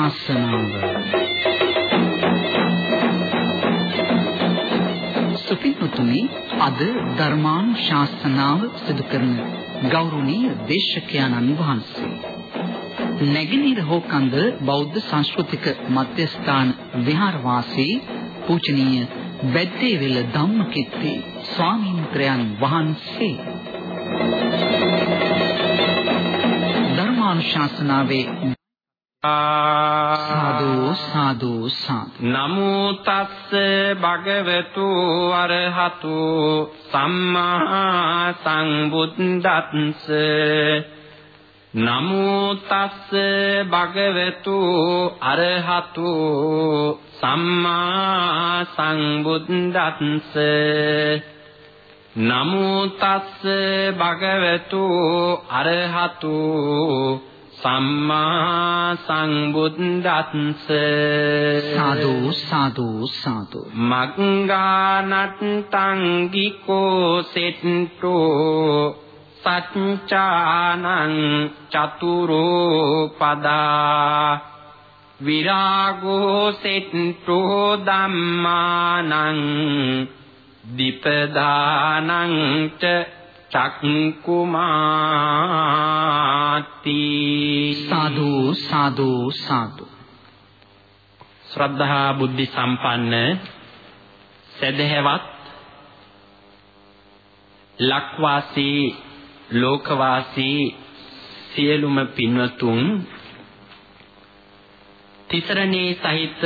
ධර්මානුශාසනාව සුපින්තුනි අද ධර්මානුශාසනාව සිදු කරන ගෞරවනීය දේශකයන්න් වහන්සේ නැගිනීර හෝකන්ද බෞද්ධ සංස්කෘතික මධ්‍යස්ථාන විහාරවාසී පූජනීය බෙද්දේවිල ධම්මකිත්ති ස්වාමීන් වහන්සේ. ධර්මානුශාසනාවේ සාදු සාදු සාදු. නමෝ තස්ස භගවතු අරහතු සම්මා සංබුද්දත්ස නමෝ තස්ස භගවතු අරහතු සම්මා සංබුද්දත්ස නමෝ තස්ස භගවතු අරහතු සම්මා සංබුද්දත්ස සාදු සාදු සාදු. මග්ගානත්තං ගිකෝ සෙට්ටෝ සච්චානං චතුරෝ පදා විරාගෝ සෙට්ටෝ ධම්මානං දීපදානං ච චක්කුමාති සාදු සාදු සාදු. ශ්‍රද්ධා බුද්ධි සම්පන්න සදහැවත් ලක්වාසී ලෝකවාසී සියලුම පින්වතුන් තිසරණේ සහිත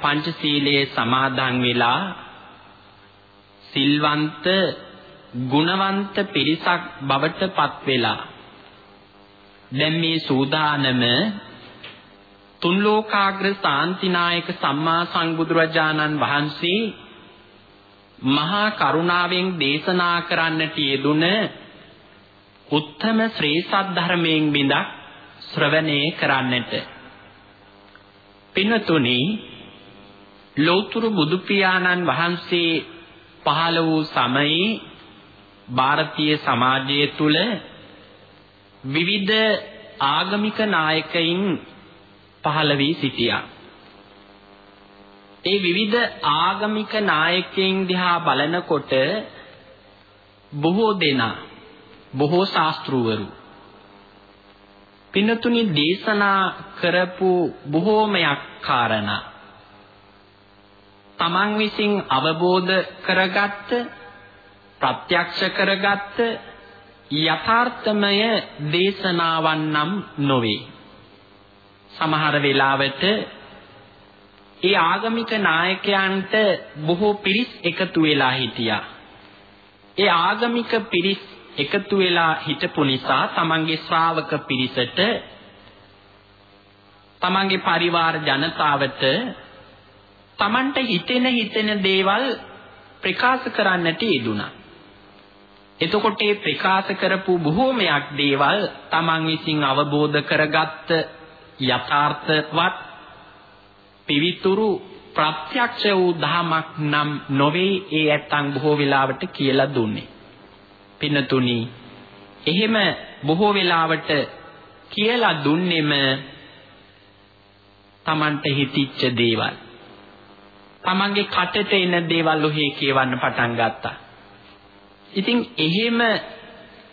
පංචශීලයේ සමාදන් වෙලා සිල්වන්ත ගුණවන්ත පිරිසක් බවට පත් වෙලා දැන් මේ සූදානම තුන් ලෝකාග්‍ර සාන්තිනායක සම්මා සංබුදුරජාණන් වහන්සේ මහා කරුණාවෙන් දේශනා කරන්නට යෙදුන උත්තම ශ්‍රී සද්ධර්මයෙන් බිඳක් ශ්‍රවණය කරන්නට. පින්වතුනි ලෞතර බුදු පියාණන් වහන්සේ පහළ වූ සමයේ ಭಾರತೀಯ සමාජය තුල විවිධ ආගමික නායකයින් පහළ වී සිටියා. ඒ විවිධ ආගමික නායකයින් දිහා බලනකොට බොහෝ දෙනා බොහෝ ශාස්ත්‍රූවරු පින්නතුනි දේශනා කරපු බොහෝමයක් කාරණා තමන් විසින් අවබෝධ කරගත්ත ප්‍රත්‍යක්ෂ කරගත්ත යථාර්ථමය දේශනාවන් නම් නොවේ සමහර වෙලාවට ඒ ආගමික නායකයන්ට බොහෝ පිරිස් එකතු වෙලා හිටියා ඒ ආගමික පිරිස් එකතු වෙලා හිටපු නිසා තමන්ගේ ශ්‍රාවක පිරිසට තමන්ගේ පරිවාර ජනතාවට තමන්ට හිතෙන හිතෙන දේවල් ප්‍රකාශ කරන්නට යෙදුණා. එතකොට මේ ප්‍රකාශ කරපු බොහෝමයක් දේවල් තමන් විසින් අවබෝධ කරගත්ත යථාර්ථවත් පිවිතුරු ප්‍රත්‍යක්ෂ වූ ධමයක් නම් නොවේ ඒ ඇත්තන් බොහෝ වෙලාවට කියලා දුන්නේ. පින්නතුනි එහෙම බොහෝ වෙලාවට කියලා දුන්නෙම Tamanට හිතිච්ච දේවල්. Tamanගේ කටට එන දේවල් ඔහේ කියවන්න පටන් ගත්තා. ඉතින් එහෙම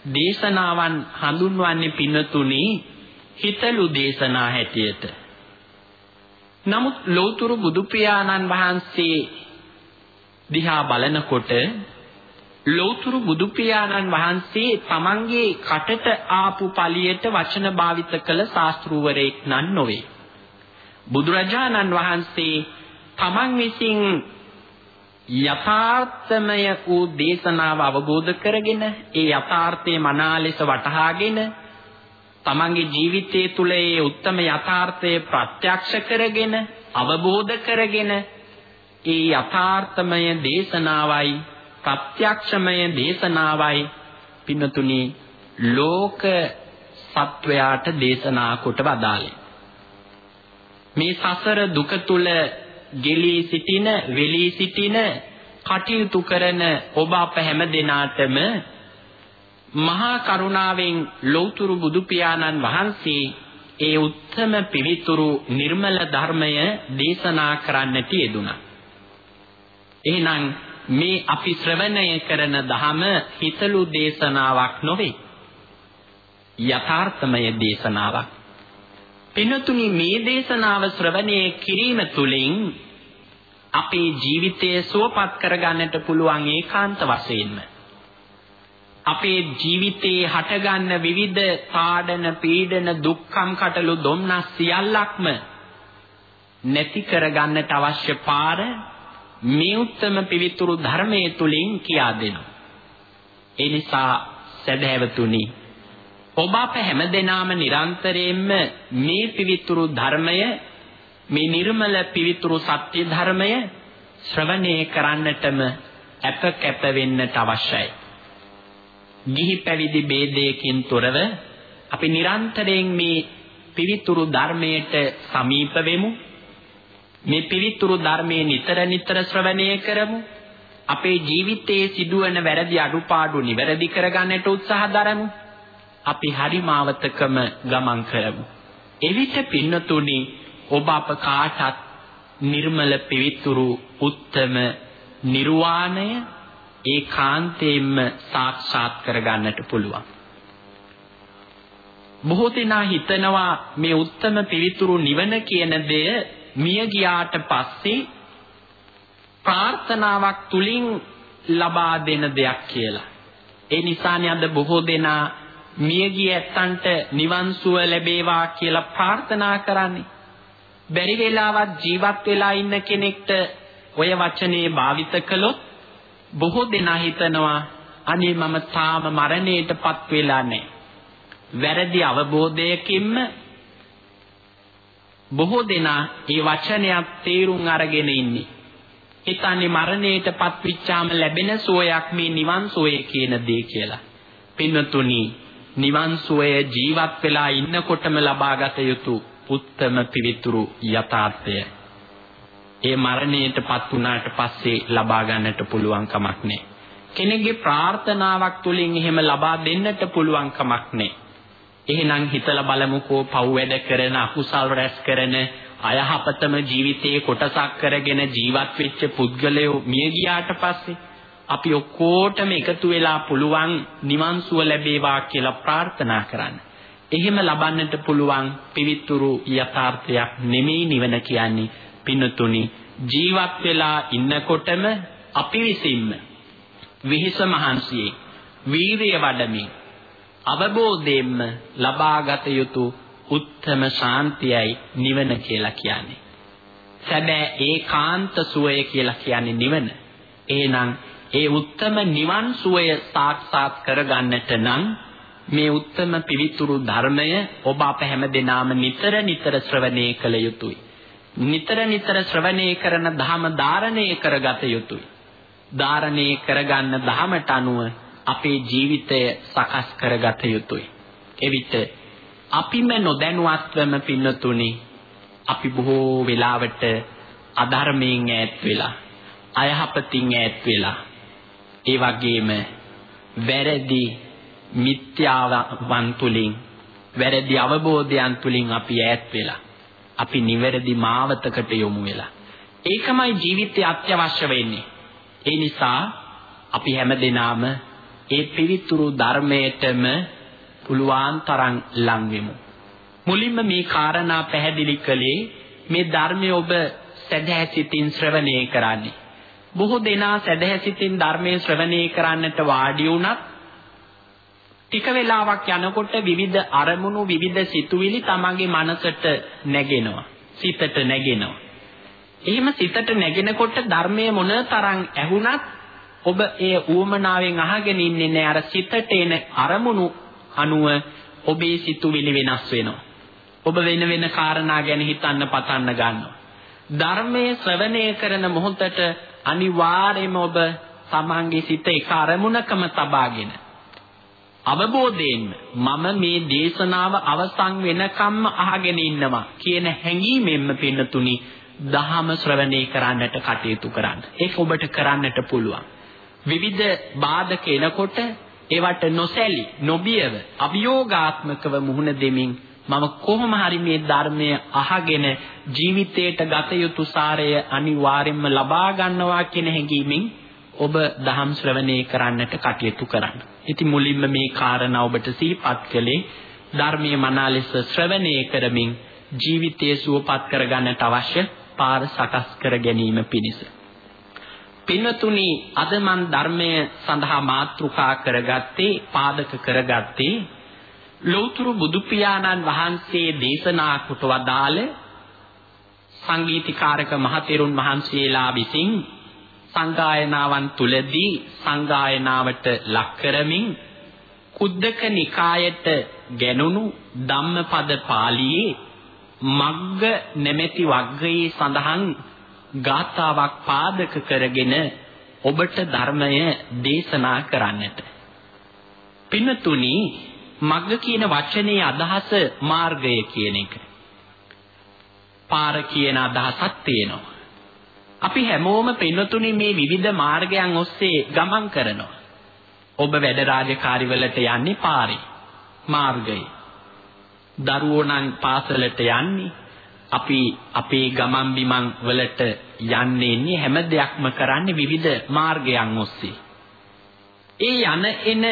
දේශනාවන් හඳුන්වන්නේ පින්නතුනි හිතලු දේශනා හැටියට. නමුත් ලෞතර බුදු පියාණන් වහන්සේ දිහා බලනකොට ලෞතර බුදු පියාණන් වහන්සේ තමන්ගේ කටට ආපු පළියට වචන භාවිත කළ ශාස්ත්‍රූවරයෙක් නන් නොවේ. බුදුරජාණන් වහන්සේ තමන් විසින් යථාර්ථමය වූ දේශනාව අවබෝධ කරගෙන ඒ යථාර්ථයේ මනා ලෙස වටහාගෙන තමන්ගේ ජීවිතය තුළ ඒ උත්තම යථාර්ථය ප්‍රත්‍යක්ෂ කරගෙන අවබෝධ කරගෙන ඒ යථාර්ථමය දේශනාවයි ප්‍රත්‍යක්ෂමය දේශනාවයි පින්නතුනි ලෝක සත්වයාට දේශනා කොට වදාළේ. මේ සසර දුක තුල ගෙලී සිටින වෙලී සිටින කටයුතු කරන ඔබ අප හැම දෙනාටම මහා කරුණාවෙන් ලෞතුරු බුදු පියාණන් වහන්සේ ඒ උත්තම පිවිතුරු නිර්මල ධර්මය දේශනා කරන්නට යෙදුණා. එහෙනම් මේ අපි ශ්‍රවණය කරන ධම හිතලු දේශනාවක් නොවේ. යථාර්ථමය දේශනාවක්. පින්තුනි මේ දේශනාව ශ්‍රවණය කිරීම තුළින් අපේ ජීවිතය සුවපත් කරගන්නට පුළුවන් ඒකාන්ත වශයෙන්ම අපේ ජීවිතේ හටගන්න විවිධ පාඩන පීඩන දුක්ඛම් කටළු දුම්නස් සියල්ලක්ම නැති කරගන්නට අවශ්‍ය පාර මේ උත්තම පිවිතුරු ධර්මයේ තුලින් කියා දෙනවා. ඒ නිසා සදහැවතුනි ඔබ අප හැමදෙනාම නිරන්තරයෙන්ම මේ පිවිතුරු ධර්මය මේ නිර්මල පිවිතුරු සත්‍ය ධර්මය ශ්‍රවණය කරන්නටම අප කැප වෙන්නට අවශ්‍යයි. ගිහි පැවිදි ભેදයකින් තොරව අපි නිරන්තරයෙන් මේ පිවිතුරු ධර්මයට සමීප වෙමු. මේ පිවිතුරු ධර්මයේ නිතර නිතර ශ්‍රවණය කරමු. අපේ ජීවිතයේ සිදුවන වැරදි අඩුපාඩු නිවැරදි කරගන්නට උත්සාහ දරමු. අපි හරි මාවතකම ගමන් කරමු. එවිට පින්නතුනි ඔබ අප කාටත් නිර්මල පිවිතුරු උත්තම නිර්වාණය ඒකාන්තයෙන්ම සාක්ෂාත් කරගන්නට පුළුවන්. බොහෝ දෙනා හිතනවා මේ උත්තම පිවිතුරු නිවන කියන දෙය මිය ගියාට පස්සේ ප්‍රාර්ථනාවක් තුලින් ලබා දෙන දෙයක් කියලා. ඒ නිසානේ අද බොහෝ දෙනා මියගිය ඇත්තන්ට නිවන් සුව ලැබේවා කියලා ප්‍රාර්ථනා කරන්නේ. බැරි වෙලාවත් ජීවත් වෙලා ඉන්න කෙනෙක්ට ඔය වචනේ භාවිත කළොත් බොහෝ දෙනා හිතනවා අනේ මම තාම මරණයටපත් වෙලා නැහැ. වැරදි අවබෝධයකින්ම බොහෝ දෙනා මේ වචනයක් තේරුම් අරගෙන ඉන්නේ. හිතන්නේ මරණයටපත් විච්චාම ලැබෙන සෝයක් මේ නිවන් සෝය කියන දේ කියලා. පින්වතුනි නිවන් සෝය ජීවත් වෙලා ඉන්නකොටම ලබාගත යුතු උත්තම පිවිතුරු යථාර්ථය. ඒ මරණයටපත් වුණාට පස්සේ ලබා ගන්නට පුළුවන් කමක් නැහැ. කෙනෙක්ගේ ප්‍රාර්ථනාවක් තුලින් එහෙම ලබා දෙන්නට පුළුවන් කමක් නැහැ. එහෙනම් හිතලා බලමුකෝ පව් වැඩ කරන අකුසල් රැස් කරන අයහපතම ජීවිතයේ කොටසක් කරගෙන ජීවත් වෙච්ච පුද්ගලයෝ මිය ගියාට පස්සේ අපි ඔක්කොටම එකතු වෙලා පුළුවන් නිවන් සුව ලැබේවා කියලා ප්‍රාර්ථනා කරන්න. එහෙම ලබන්නට පුළුවන් පිවිතුරු යථාර්ථයක් නෙමෙයි නිවන කියන්නේ පින්නතුනි ජීවත් වෙලා ඉන්නකොටම අපි විසින්ම විහිස මහන්සියේ වීරිය වඩමින් අවබෝධයෙන්ම ලබාගත යුතු උත්තම ශාන්තියයි නිවන කියලා කියන්නේ. සැබෑ ඒකාන්ත සුවය කියලා කියන්නේ නිවන. එහෙනම් ඒ උත්තම නිවන් සුවය සාක්ෂාත් කරගන්නට නම් මේ උත්තම පිවිතුරු ධර්මය ඔබ අප හැම දිනාම නිතර නිතර ශ්‍රවණය කළ යුතුයි. නිතර නිතර ශ්‍රවණය කරන ධම ධාරණය කරගත යුතුයි. ධාරණය කරගන්න ධමයට අනුව අපේ ජීවිතය සකස් කරගත යුතුයි. එවිට අපිම නොදැනුවත්වම පින්නතුනි අපි බොහෝ වෙලාවට අධර්මයෙන් ඈත් වෙලා අයහපතින් ඈත් වෙලා ඒ වගේම වැරදි මිත්‍යාවන් තුලින් වැරදි අවබෝධයන් තුලින් අපි ඈත් වෙලා අපි නිවැරදි මාවතකට යොමු වෙලා. ඒකමයි ජීවිතය අත්‍යවශ්‍ය වෙන්නේ. ඒ නිසා අපි හැමදෙනාම ඒ පිවිතුරු ධර්මයටම පුළුවන් තරම් ලං වෙමු. මුලින්ම මේ කාරණා පැහැදිලි කළේ මේ ධර්මය ඔබ සදහැසිතින් ශ්‍රවණය කරන්නේ. බොහෝ දෙනා සදහැසිතින් ධර්මයේ ශ්‍රවණය කරන්නට වාඩි වුණත් ටික වෙලාවක් යනකොට විවිධ අරමුණු විවිධ සිතුවිලි තමන්ගේ මනසට නැගෙනවා. සිතට නැගෙනවා. එහෙම සිතට නැගෙනකොට ධර්මයේ මොන තරම් ඇහුණත් ඔබ ඒ ඌමනාවෙන් අහගෙන ඉන්නේ නැහැ. අර සිතට එන අරමුණු අනුව ඔබේ සිතුවිලි වෙනස් වෙනවා. ඔබ වෙන වෙන කාරණා ගැන හිතන්න පටන් ගන්නවා. ධර්මයේ ශ්‍රවණය කරන මොහොතට අනිවාර්යයෙන්ම ඔබ තමන්ගේ සිත එක අරමුණකම තබාගෙන අවබෝධයෙන්ම මම මේ දේශනාව අවසන් වෙනකම්ම අහගෙන ඉන්නවා කියන හැඟීමෙන්ම පින්නතුනි දහම ශ්‍රවණය කරන්නට කටයුතු කරන්න. ඒක ඔබට කරන්නට පුළුවන්. විවිධ බාධක එනකොට ඒවට නොසැලී නොබියව අභියෝගාත්මකව මුහුණ දෙමින් මම කොහොම හරි මේ ධර්මය අහගෙන ජීවිතයට ගත යුතු සාරය අනිවාර්යෙන්ම ලබා ගන්නවා කියන හැඟීමෙන් ඔබ දහම් ශ්‍රවණය කරන්නට කටයුතු කරන්න. ඉතින් මුලින්ම මේ කාරණා ඔබට සිහිපත් කළේ ධර්මයේ මනාලෙස ශ්‍රවණය කරමින් ජීවිතය සුවපත් කරගන්නට අවශ්‍ය පාර සකස් කර ගැනීම පිණිස. පින්වතුනි අද මන් ධර්මය සඳහා මාතෘකා කරගත්තේ පාදක කරගත්තේ ලෞතුරු බුදු පියාණන් වහන්සේ දේශනා කොට වදාළ සංගීතීකාරක මහතෙරුන් වහන්සේලා විසින් සංගායනාවන් තුලදී සංගායනාවට ලක් කරමින් කුද්දක නිකායට ගැනුණු ධම්මපද පාළියේ මග්ග නැමැති වග්ගයේ සඳහන් ගාථාවක් පාදක කරගෙන ඔබට ධර්මය දේශනා කරන්නට. පින්තුනි මග්ග කියන වචනේ අදහස මාර්ගය කියන එක. පාර කියන අදහසක් තියෙනවා. අපි හැමෝම පින්තුනි මේ විවිධ මාර්ගයන් ඔස්සේ ගමන් කරනවා. ඔබ වැඩ රාජකාරිවලට යන්නේ පාරේ. මාර්ගයේ. දරුවෝ නම් පාසලට යන්නේ අපි අපේ ගමන් බිමන් වලට යන්නේ ඉන්නේ හැම දෙයක්ම කරන්නේ විවිධ මාර්ගයන් ඔස්සේ. ඒ යන එන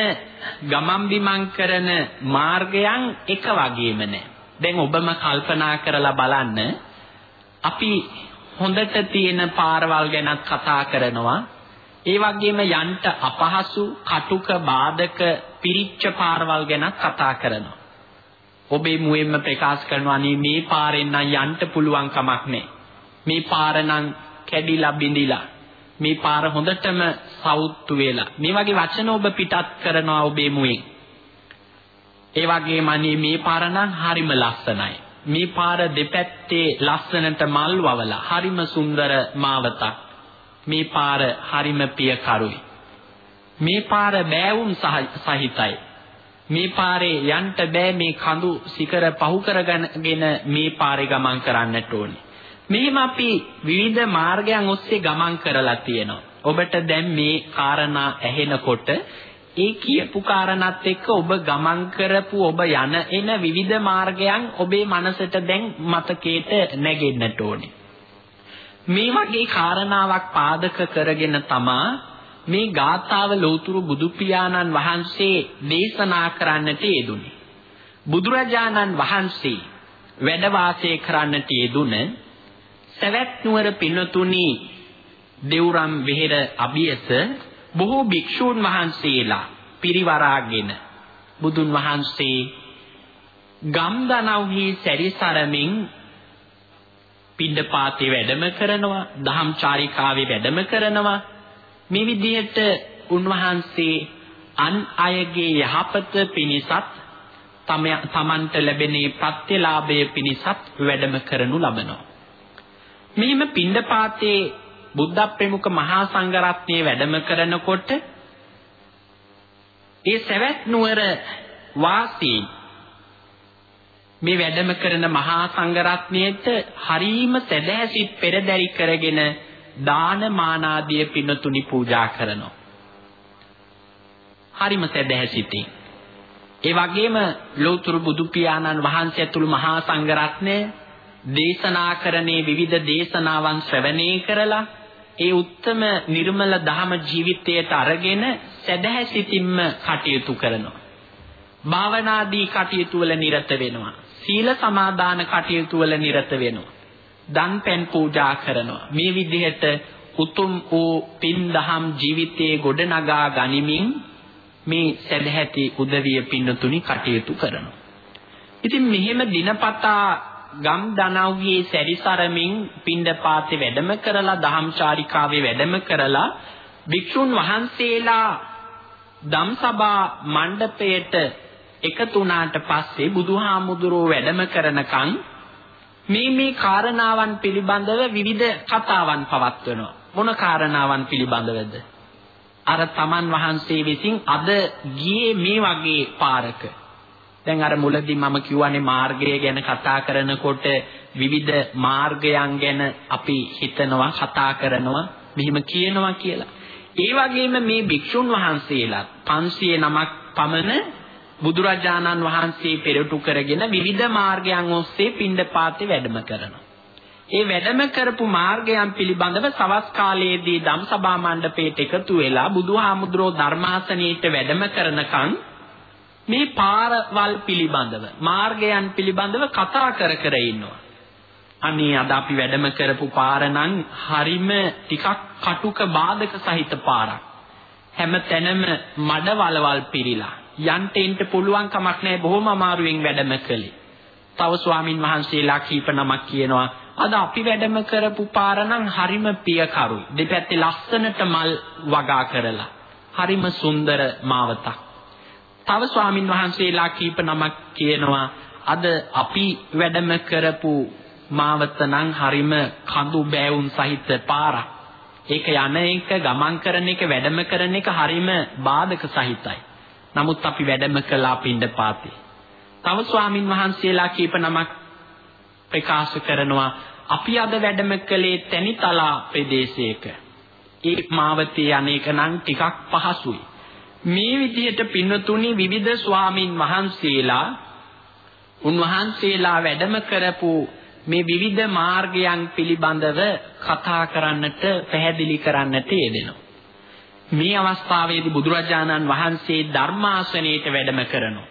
ගමන් බිමන් කරන මාර්ගයන් එක වගේම නෑ. දැන් ඔබම කල්පනා කරලා බලන්න අපි හොඳට තියෙන පාරවල් ගැනත් කතා කරනවා. ඒ වගේම යන්ට අපහසු, කටුක, බාධක, පිරිච්ච පාරවල් ගැනත් කතා කරනවා. ඔබේ මුවෙන්ම ප්‍රකාශ කරනවා අනේ මේ පාරෙන් නම් යන්න පුළුවන් කමක් නැහැ. මේ පාර නම් කැඩිලා බිඳිලා. මේ පාර හොඳටම සවුත්තු වෙලා. මේ වගේ වචන ඔබ පිටත් කරනවා ඔබේ මුවෙන්. ඒ වගේම අනේ මේ පාර නම් හරිම ලස්සනයි. මේ පාර දෙපැත්තේ ලස්සනට මල් වවලා හරිම සුන්දර මාවතක්. මේ පාර හරිම පියකරුයි. මේ පාර බෑවුම් සහිතයි. මේ පාරේ යන්න බෑ මේ කඳු සිකර පහු කරගෙන මේ පාරේ ගමන් කරන්නට ඕනේ. මෙහෙම අපි විවිධ මාර්ගයන් ඔස්සේ ගමන් කරලා තියෙනවා. ඔබට දැන් මේ කාරණා ඇහෙනකොට ඒ කියපු කාරණාත් එක්ක ඔබ ගමන් කරපු ඔබ යන එන විවිධ මාර්ගයන් ඔබේ මනසට දැන් මතකයට නැගෙන්නට ඕනේ. මේ වගේ කාරණාවක් පාදක කරගෙන තමා මේ ගාථාව ලෞතුරු බුදු පියාණන් වහන්සේ දේශනා කරන්නට යෙදුනේ. බුදුරජාණන් වහන්සේ වැඩ වාසය කරන්නට යෙදුන සවැත් නුවර පින්නතුණි දෙවුරම් වෙහෙර අභියස බොහෝ භික්ෂූන් වහන්සේලා පිරිවරාගෙන බුදුන් වහන්සේ ගම්දනව්හි සැරිසරමින් පිණ්ඩපාතේ වැඩම කරනවා දහම් චාරිකාවේ වැඩම කරනවා මේ විදිහට උන්වහන්සේ අන් අයගේ යහපත පිණිසත් තමන්ට ලැබෙන ප්‍රත්‍යලාභය පිණිසත් වැඩම කරනු ලබනවා. මෙහිම පින්ඩපාතේ බුද්ධ ප්‍රමුඛ මහා සංඝරත්නයේ වැඩම කරනකොට ඒ සවැත් නුවර වාසී මේ වැඩම කරන මහා සංඝරත්නයට හරීම සැදැහැසිත පෙරදරි කරගෙන දාන මානාදිය පින්නතුනි පූජා කරනවා. හරිම සැදැහැසිතින්. ඒ වගේම ලෝතුරු බුදු පියාණන් වහන්සේ ඇතුළු මහා සංඝරත්නය දේශනා කරන්නේ විවිධ දේශනාවන් ශ්‍රවණය කරලා ඒ උත්තම නිර්මල ධහම ජීවිතයට අරගෙන සැදැහැසිතින්ම කටයුතු කරනවා. භාවනාදී කටයුතු වල නිරත වෙනවා. සීල සමාදාන කටයුතු වල නිරත වෙනවා. දන් පෙන් පූජා කරනවා. මේ විදිහට උතුම් වූ පින් දහම් ජීවිතයේ ගොඩනගා ගනිමින් මේ සදැහැති උදවිය පින්නතුනි කටයුතු කරනවා. ඉතින් මෙහෙම දිනපතා ගම් දනව්ගේ සැරිසරමින් පින්ඩපාතේ වැඩම කරලා දහම්චාරිකාවේ වැඩම කරලා භික්ෂුන් වහන්සේලා ධම්සභා මණ්ඩපයට එකතු වුණාට පස්සේ බුදුහාමුදුරුව වැඩම කරනකන් මේ මේ කාරණාවන් පිළිබඳව විවිධ කතාවන් පවත්වනවා. මොන කාරණාවන් පිළිබඳවද? අර තමන් වහන්සේ විසින් අද ගියේ මේ වගේ පාරක. දැන් අර මුලදී මම කියවනේ මාර්ගය ගැන කතා කරනකොට විවිධ මාර්ගයන් ගැන අපි හිතනවා කතා කරනවා මෙහිම කියනවා කියලා. ඒ වගේම මේ භික්ෂුන් වහන්සේලා 500 නමක් පමණ බුදුරජාණන් වහන්සේ පෙරටු කරගෙන විවිධ මාර්ගයන් ඔස්සේ පිණ්ඩපාතේ වැඩම කරනවා. ඒ වැඩම කරපු මාර්ගයන් පිළිබඳව සවස් කාලයේදී ධම්සභා මණ්ඩපයට එකතු වෙලා බුදුහාමුදුරෝ ධර්මාසනයේට වැඩම කරනකන් මේ පාරවල් පිළිබඳව මාර්ගයන් පිළිබඳව කතා කර කර ඉන්නවා. අනේ අද අපි වැඩම කරපු පාර නම් හරිම ටිකක් කටුක බාධක සහිත පාරක්. හැම තැනම මඩ වලවල් පිරීලා යන්ට එන්න පුළුවන් කමක් නැහැ බොහොම අමාරුවෙන් වැඩම කළේ. තව ස්වාමින් වහන්සේලා කීප නමක් කියනවා අද අපි වැඩම කරපු පාර නම් හරිම පියකරුයි. දෙපැත්තේ ලස්සනට මල් වගා කරලා. හරිම සුන්දර මාවතක්. තව ස්වාමින් වහන්සේලා කීප නමක් කියනවා අද අපි වැඩම කරපු මාවත නම් හරිම කඳු බෑවුන් සහිත පාරක්. ඒක යන එක ගමන් කරන එක වැඩම කරන එක හරිම බාධක සහිතයි. නමුත් අපි වැඩම කළා පින්ඩපාතේ. තව ස්වාමින් වහන්සේලා කීප නමක් ප්‍රකාශ කරනවා අපි අද වැඩම කළේ තැනිතලා ප්‍රදේශයක. ඒ මාවතේ අනේක නම් ටිකක් පහසුයි. මේ විදිහට පින්නතුනි විවිධ ස්වාමින් වහන්සේලා උන්වහන්සේලා වැඩම කරපු මේ විවිධ මාර්ගයන් පිළිබඳව කතා කරන්නට පැහැදිලි කරන්නට යෙදෙනවා. මේ අවස්ථාවේදී බුදුරජාණන් වහන්සේ ධර්මාසනයේට වැඩම කරනවා.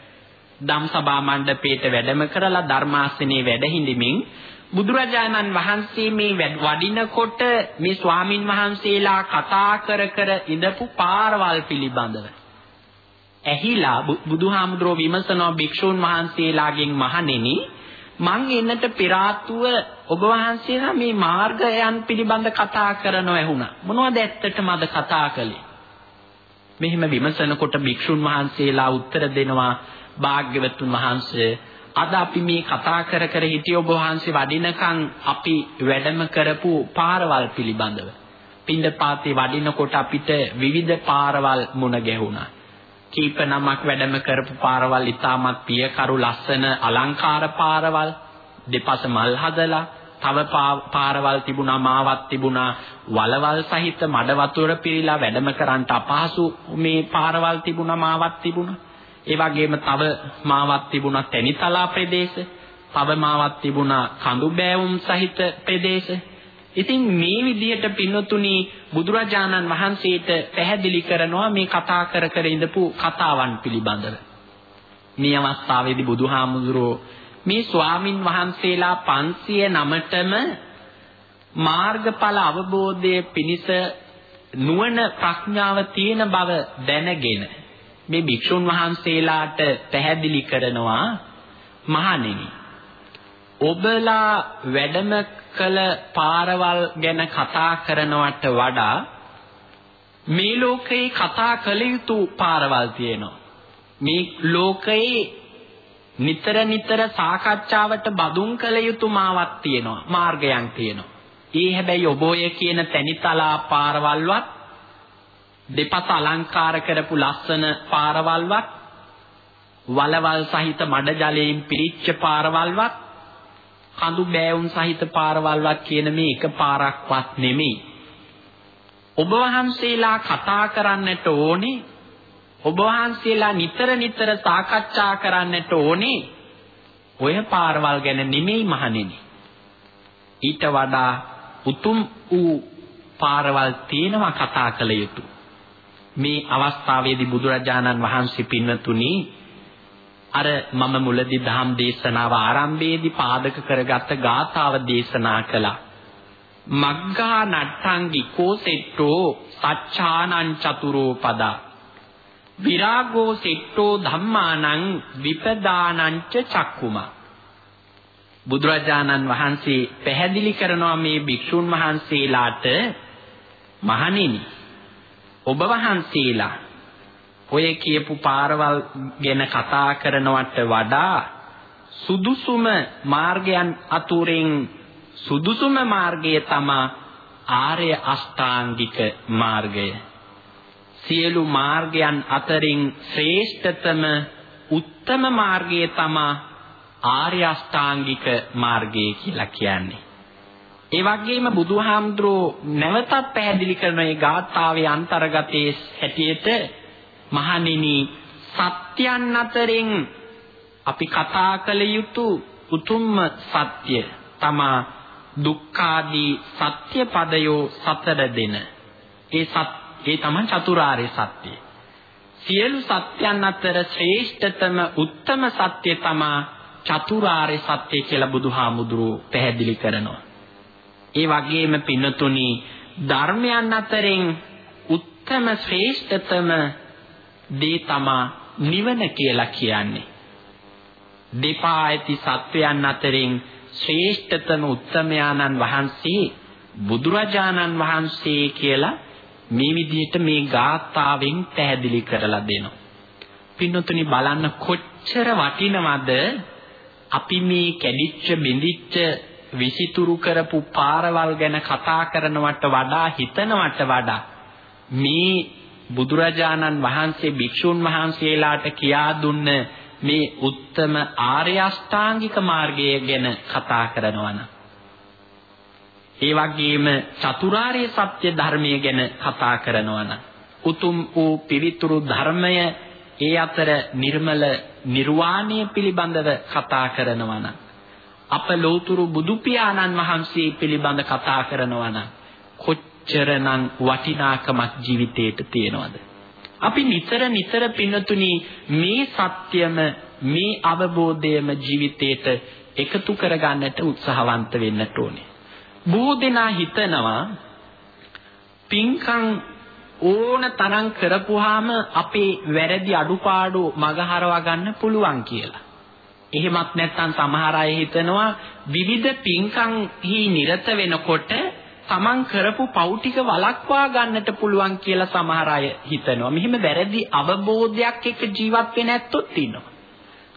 ධම්සභා මණ්ඩපයේට වැඩම කරලා ධර්මාසනයේ වැඩ හිඳමින් බුදුරජාණන් වහන්සේ මේ වඩිනකොට මේ ස්වාමින් වහන්සේලා කතා කර කර ඉඳපු පාරවල් පිළිබඳව ඇහිලා බුදුහාමුදුරෝ විමසනවා භික්ෂූන් වහන්සේලාගෙන් මහණෙනි මං එන්නට පෙර ආතුව ඔබ වහන්සේලා මේ මාර්ගයන් පිළිබඳ කතා කරනව ඇහුණා. මොනවද ඇත්තටම අද කතා කළේ? මෙහෙම විමසනකොට භික්ෂුන් වහන්සේලා උත්තර දෙනවා භාග්‍යවතුන් වහන්සේ අද අපි මේ කතා කර කර හිටිය ඔබ වහන්සේ වඩිනකන් අපි වැඩම කරපු පාරවල් පිළිබඳව. පින්දපාතේ වඩිනකොට අපිට විවිධ පාරවල් මුණ ගැහුණා. කීප නමක් වැඩම කරපු පාරවල් ඉතාමත් පියකරු ලස්සන අලංකාර පාරවල් දෙපස මල් හදලා තව පාරවල් තිබුණා මාවත් තිබුණා වලවල් සහිත මඩ වතුර පිරීලා වැඩම කරන්නට අපහසු මේ පාරවල් තිබුණා මාවත් තිබුණා. ඒ වගේම තව මාවක් තිබුණා තැනිතලා ප්‍රදේශ, තව මාවක් තිබුණා කඳු බෑවුම් සහිත ප්‍රදේශ. ඉතින් මේ විදිහට පින්නතුණි බුදුරජාණන් වහන්සේට පැහැදිලි කරනවා මේ කතා කර කර ඉඳපු කතාවන් පිළිබඳව. මේ අවස්ථාවේදී බුදුහාමුදුරෝ මේ ස්වාමින් වහන්සේලා 509ටම මාර්ගඵල අවබෝධයේ පිණිස නුවණ ප්‍රඥාව තියෙන බව දැනගෙන මේ භික්ෂුන් වහන්සේලාට පැහැදිලි කරනවා මහණෙනි ඔබලා වැඩම කළ පාරවල් ගැන කතා කරනවට වඩා මේ ලෝකේ කතා කළ යුතු පාරවල් තියෙනවා මේ ලෝකේ නිතර නිතර සාකච්ඡාවට බඳුන් කළ යුතු මාවක් තියෙනවා මාර්ගයන් තියෙනවා. ඒ හැබැයි ඔබ ඔය කියන තැනිතලා පාරවල්වත් දෙපස අලංකාර කරපු ලස්සන පාරවල්වත් වලවල් සහිත මඩ ජලයෙන් පිරිච්ච පාරවල්වත් කඳු බෑවුන් සහිත පාරවල්වත් කියන මේ එක පාරක්වත් නෙමෙයි. ඔබ වහන්සේලා කතා කරන්නට ඕනේ ඔබ වහන්සේලා නිතර නිතර සාකච්ඡා කරන්නට ඕනේ ඔය පාරවල් ගැන නෙමෙයි මහණෙනි. ඊට වඩා උතුම් වූ පාරවල් තියෙනවා කතා කළ යුතුය. මේ අවස්ථාවේදී බුදුරජාණන් වහන්සේ පින්වතුනි අර මම මුලදී ධම් දේශනාව ආරම්භයේදී පාදක කරගත්ත ගාථාව දේශනා කළා. මග්ගා නට්ටංගි කෝසෙට්ටෝ සච්ඡානං චතුරෝ පදා විරාගෝ සෙට්ටෝ ධම්මානං විපදානං ච චක්කුමා බුදුරජාණන් වහන්සේ පැහැදිලි කරනවා මේ භික්ෂුන් වහන්සේලාට මහණෙනි ඔබ වහන්සේලා ඔය කියපු පාරවල් ගැන කතා කරනවට වඩා සුදුසුම මාර්ගයන් අතුරෙන් සුදුසුම මාර්ගය තමයි ආර්ය අෂ්ටාංගික මාර්ගය. සියලු මාර්ගයන් අතරින් ශ්‍රේෂ්ඨතම උත්තම මාර්ගය තමයි ආර්ය අෂ්ටාංගික මාර්ගය කියලා කියන්නේ. ඒ වගේම බුදුහාමුදුරෝ නැවතත් පැහැදිලි කරන මේ ගාථාවේ අන්තර්ගතයේ හැටියට මහණෙනි සත්‍යයන් අතරින් අපි කතා කළ යුතු උතුම්ම සත්‍ය තමා දුක්ඛාදී සත්‍ය පදයෝ සතර දෙන. ඒ සත් ඒ තමයි චතුරාර්ය සත්‍යය. සියලු සත්‍යයන් අතර ශ්‍රේෂ්ඨතම උත්තම සත්‍ය තමා චතුරාර්ය සත්‍ය කියලා බුදුහාමුදුරුවෝ පැහැදිලි කරනවා. ඒ වගේම පින්නතුනි ධර්මයන් අතරින් උත්තම ශ්‍රේෂ්ඨතම දේ තමා නිවන කියලා කියන්නේ. දෙපා ඇති සත්වයන් අතරින් ශ්‍රේෂ්ඨතම උත්තමයාණන් වහන්සේ බුදුරජාණන් වහන්සේ කියලා මේ විදිහට මේ ගාථාවෙන් පැහැදිලි කරලා දෙනවා. පින්නතුනි බලන්න කොච්චර වටිනවද අපි මේ කැඩිච්ච බිඳිච්ච විසිතුරු කරපු පාරවල් ගැන කතා කරනවට වඩා හිතනවට වඩා මේ බුදුරජාණන් වහන්සේ භික්ෂුන් වහන්සේලාට කියා දුන්න මේ උත්තම ආර්ය අෂ්ටාංගික මාර්ගය ගැන කතා කරනවා නම්. ඒ වගේම චතුරාර්ය සත්‍ය ධර්මය ගැන කතා කරනවා නම්. උතුම් වූ පිවිතුරු ධර්මය ඒ අතර නිර්මල නිර්වාණය පිළිබඳව කතා කරනවා නම්. අප ලෝතුරු බුදු පියාණන් වහන්සේ පිළිබඳ කතා කරනවා නම් කොච්චරනම් වටිනාකමක් ජීවිතේට තියෙනවද අපි නිතර නිතර පින්නතුනි මේ සත්‍යම මේ අවබෝධයම ජීවිතේට එකතු කරගන්නට උත්සාහවන්ත වෙන්නට ඕනේ බොහෝ දෙනා හිතනවා පින්කම් ඕන තරම් කරපුවාම අපේ වැරදි අඩුපාඩු මගහරවා ගන්න පුළුවන් කියලා. එහෙමත් නැත්නම් සමහර අය හිතනවා විවිධ පින්කම්හි නිරත වෙනකොට තමන් කරපු පව් ටික වළක්වා ගන්නට පුළුවන් කියලා සමහර අය හිතනවා. මෙහිම වැරදි අවබෝධයක් එක්ක ජීවත් වෙන ඇත්තොත් ඉන්නවා.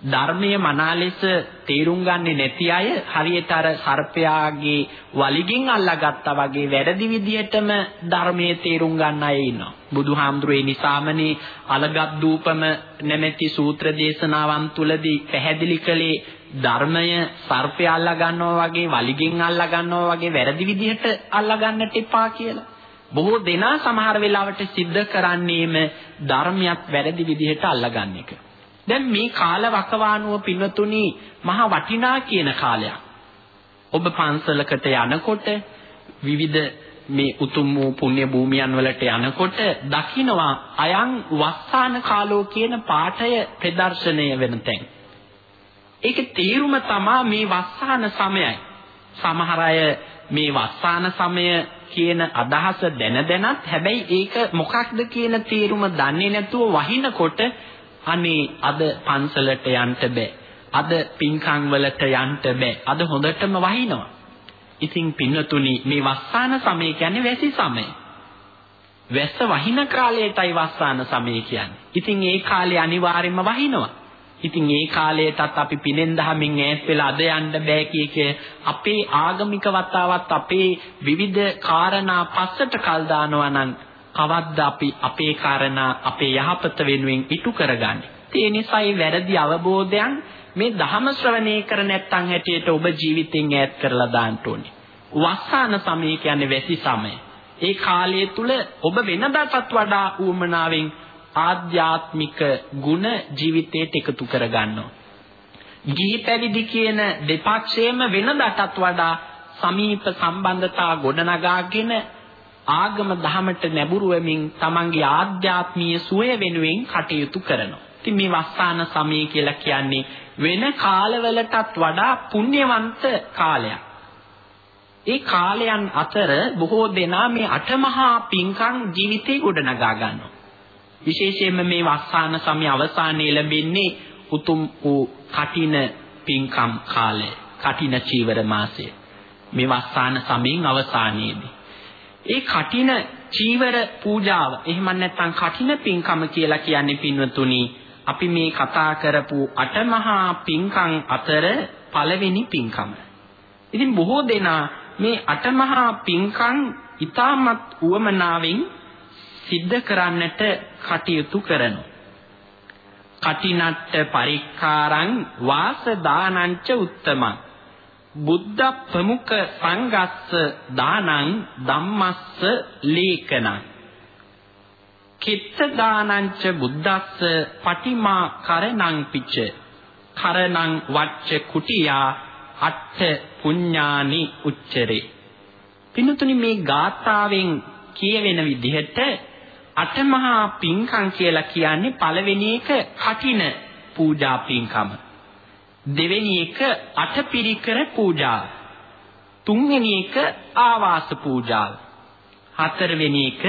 ධර්මයේ මනාලෙස තේරුම් ගන්නේ නැති අය හරියට අර සර්පයාගේ වලිගෙන් අල්ලාගත්තා වගේ වැරදි විදිහටම ධර්මයේ තේරුම් ගන්න අය ඉන්නවා. බුදුහාමුදුරේ නිසාමනේ අලගත් දූපම නැමැති සූත්‍ර දේශනාවන් තුලදී පැහැදිලි කළේ ධර්මය සර්පය අල්ලා ගන්නවා වගේ වලිගෙන් අල්ලා ගන්නවා වගේ වැරදි විදිහට අල්ලා ගන්නට එපා කියලා. බොහෝ දෙනා සමහර වෙලාවට සිද්ධ කරන්නේම ධර්මයක් වැරදි විදිහට අල්ලා ගන්න එක. දැන් මේ කාල වකවානුව පින්වතුනි මහා වටිනා කියන කාලයක්. ඔබ පන්සලකට යනකොට විවිධ මේ උතුම් වූ පුණ්‍ය භූමියන් වලට යනකොට දකින්නවා අයන් වස්සාන කාලෝ කියන පාඨය ප්‍රදර්ශනය වෙන තැන්. ඒකේ තේරුම තමා මේ වස්සාන සමයයි. සමහර අය මේ වස්සාන සමය කියන අදහස දැන දැනත් හැබැයි ඒක මොකක්ද කියන තේරුම දන්නේ නැතුව වහිනකොට අනේ අද පන්සලට යන්න බෑ. අද පින්කම් වලට යන්න බෑ. අද හොඳටම වහිනවා. ඉතින් පින්නතුනි මේ වස්සාන සමය කියන්නේ වැසි සමය. වැස්ස වහින කාලයටයි වස්සාන සමය කියන්නේ. ඉතින් ඒ කාලේ අනිවාර්යයෙන්ම වහිනවා. ඉතින් ඒ කාලයටත් අපි පිනෙන් දහමින් ඈත් වෙලා අද යන්න බෑ කිය අපේ ආගමික වතාවත් අපේ විවිධ කාරණා පස්සට කල් දානවා නම් කවද්ද අපි අපේ කාරණා අපේ යහපත වෙනුවෙන් ඉටු කරගන්නේ. ඒ නිසායි වැරදි අවබෝධයන් මේ ධහම ශ්‍රවණය කර නැත්නම් හැටියට ඔබ ජීවිතෙන් ඈත් කරලා දාන්න ඕනේ. වස්සාන සමය කියන්නේ වැසි සමය. ඒ කාලය තුල ඔබ වෙනදාටත් වඩා ඌමනාවෙන් ආධ්‍යාත්මික ගුණ ජීවිතයට එකතු කරගන්නවා. ගිහි පැවිදි කියන දෙපක්ෂයේම වෙනදාටත් වඩා සමීප සම්බන්ධතා ගොඩනගාගෙන ආගම දහමට නැඹුරු වෙමින් තමන්ගේ ආධ්‍යාත්මීය සුවය වෙනුවෙන් කටයුතු කරනවා. ඉතින් මේ වස්සාන සමය කියලා කියන්නේ වෙන කාලවලටත් වඩා පුණ්‍යවන්ත කාලයක්. ඒ කාලයන් අතර බොහෝ දෙනා මේ අටමහා පින්කම් ජීවිතේ ගොඩනගා ගන්නවා. විශේෂයෙන්ම මේ වස්සාන සමය අවසානයේ ලැබෙන්නේ උතුම් වූ කටින පින්කම් කාලය, කටින චීවර මාසය. මේ වස්සාන සමයෙන් අවසානයේදී ඒ කටින චීවර පූජාව එහෙම නැත්නම් කටින පින්කම කියලා කියන්නේ පින්වතුනි අපි මේ කතා කරපු අටමහා පින්කම් අතර පළවෙනි පින්කම. ඉතින් බොහෝ දෙනා මේ අටමහා පින්කම් ඊටමත් උවමනාවෙන් සිද්ධ කරන්නට කටයුතු කරනවා. කටිනට්ට පරික්කාරං වාස දානංච උත්තමං බුද්ධ ප්‍රමුඛ සංඝස්ස දානං ධම්මස්ස ලේකනං කිත්ත දානංච බුද්දස්ස පටිමා කරණං පිච්ච. කරණං වච්ච කුටියා අට්ඨ පුඤ්ඤානි උච්චරේ. පින්තුනි මේ ගාථාවෙන් කියවෙන විදිහට අටමහා පින්කම් කියලා කියන්නේ පළවෙනි එක කටින පූජා පින්කම. දෙවෙනි එක අටපිරිකර පූජාව තුන්වෙනි එක ආවාස පූජාව හතරවෙනි එක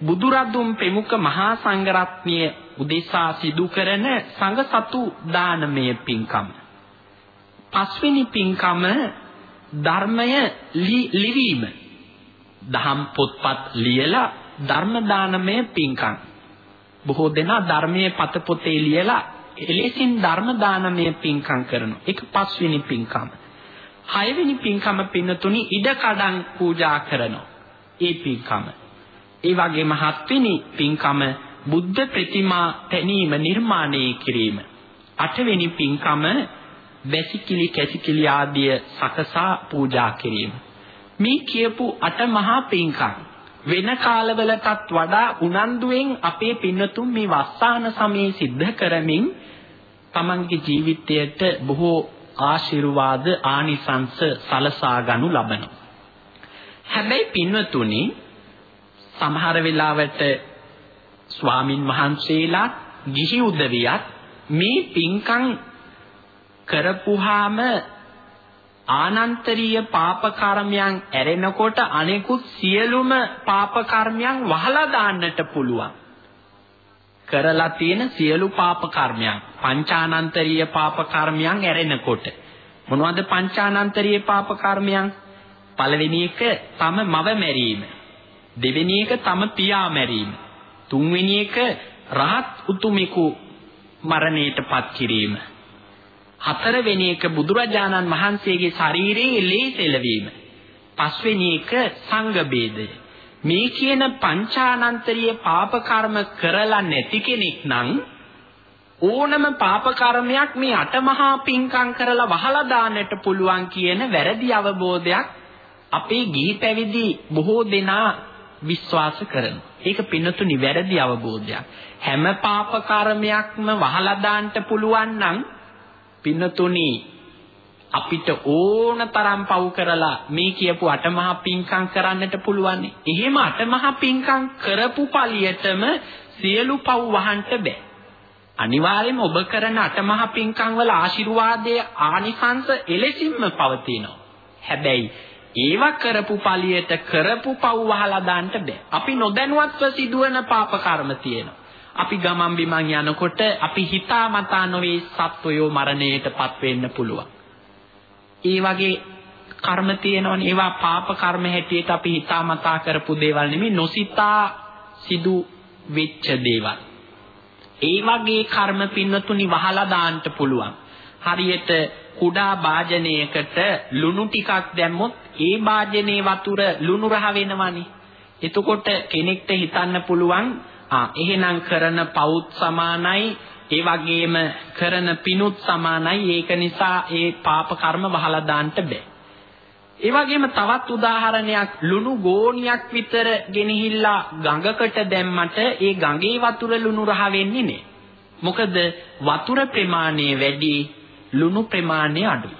බුදුරදුන් ප්‍රමුඛ මහා සංඝරත්නය උදෙසා සිදු කරන සංඝ සතු දානමය පින්කම. පස්වෙනි පින්කම ධර්මය ලිවීම. දහම් පොත්පත් ලියලා ධර්ම දානමය පින්කම්. බොහෝ දෙනා ධර්මයේ පත පොතේ ලියලා එලෙසින් ධර්ම දානමය පින්කම් කරනවා. ඒක පස්වෙනි පින්කම. හයවෙනි පින්කම පින්නතුනි ඉඩකඩම් පූජා කරනවා. ඒ පින්කම. ඒ වගේම හත්වෙනි පින්කම බුද්ධ ප්‍රතිමා තැනීම නිර්මාණය කිරීම. අටවෙනි පින්කම වැසිකිලි කැසිකිලි ආදිය සකසා පූජා කිරීම. මේ කියපු අට මහා පින්කම් වෙන කාලවලටත් වඩා උනන්දුවෙන් අපේ පින්නතුන් මේ වස්සාන සමයේ සිද්ධ කරමින් තමන්ගේ ජීවිතයට බොහෝ ආශිර්වාද ආනිසංස සලසා ගනු ලබනවා. හැබැයි පින්වතුනි සමහර වෙලාවට ස්වාමින් වහන්සේලා ගිහි උදවියත් මේ පින්කම් කරපුවාම ආනන්තරීය පාප කර්මයන් ඇරෙනකොට අනෙකුත් සියලුම පාප කර්මයන් වහලා දාන්නට පුළුවන්. කරලා තියෙන සියලු පාප කර්මයන් පංචානන්තරීය පාප කර්මයන් ඇරෙනකොට මොනවද පංචානන්තරීය පාප කර්මයන්? පළවෙනි එක තම මව මැරීම. දෙවෙනි එක තම පියා මැරීම. තුන්වෙනි එක රහත් උතුමෙකු මරණයටපත් කිරීම. හතරවෙනි එක බුදුරජාණන් වහන්සේගේ ශරීරයේ ලේ සෙලවීම. පස්වෙනි එක සංඝ ભેදය. මේ කියන පංචානන්තරීය පාප කර්ම කරලා නැති කෙනෙක් නම් ඕනම පාප කර්මයක් මේ අටමහා පින්කම් කරලා වහලා දාන්නට පුළුවන් කියන වැරදි අවබෝධයක් අපේ ගිහි පැවිදි බොහෝ දෙනා විශ්වාස කරනවා. ඒක පින්නතුනි වැරදි අවබෝධයක්. හැම පාප කර්මයක්ම වහලා දාන්න පුළුවන් නම් පින්නතුනි අපිට ඕන තරම් පව් කරලා මේ කියපු අටමහා පින්කම් කරන්නට පුළුවන්. එහෙම අටමහා පින්කම් කරපු පළියටම සියලු පව් වහන්න බෑ. අනිවාර්යයෙන්ම ඔබ කරන අටමහා පින්කම් වල ආශිර්වාදයේ ආනිසංස එලෙසින්ම පවතිනවා. හැබැයි ඒවා කරපු පළියට කරපු පව් වහලා දාන්න බෑ. අපි නොදැනුවත්ව සිදුවන පාප කර්ම තියෙනවා. අපි ගමන් බිමන් යනකොට අපි හිතාමතා නොවේ සත්වයෝ මරණයටපත් වෙන්න පුළුවන්. ඒ වගේ කර්ම තියෙනවනේ ඒවා පාප කර්ම හැටියට අපි හිතාමතා කරපු දේවල් නෙමෙයි නොසිතා සිදු වෙච්ච දේවල්. ඒ වගේ කර්ම පින්නතුනි වහලා දාන්න පුළුවන්. හරියට කුඩා වාජනයකට ලුණු ටිකක් දැම්මොත් ඒ වාජනේ වතුර ලුණු රහ වෙනවනේ. එතකොට කෙනෙක්ට හිතන්න පුළුවන් ආ එහෙනම් කරන පවුත් සමානයි ඒ වගේම කරන පිනුත් සමානයි ඒක නිසා ඒ පාප කර්ම වහලා දාන්න බෑ. ඒ වගේම තවත් උදාහරණයක් ලුණු ගෝණියක් විතර ගෙනහිල්ලා ගඟකට දැම්මට ඒ ගඟේ වතුර ලුණු රහ වෙන්නේ නෑ. මොකද වතුර ප්‍රමාණය වැඩි ලුණු ප්‍රමාණය අඩුයි.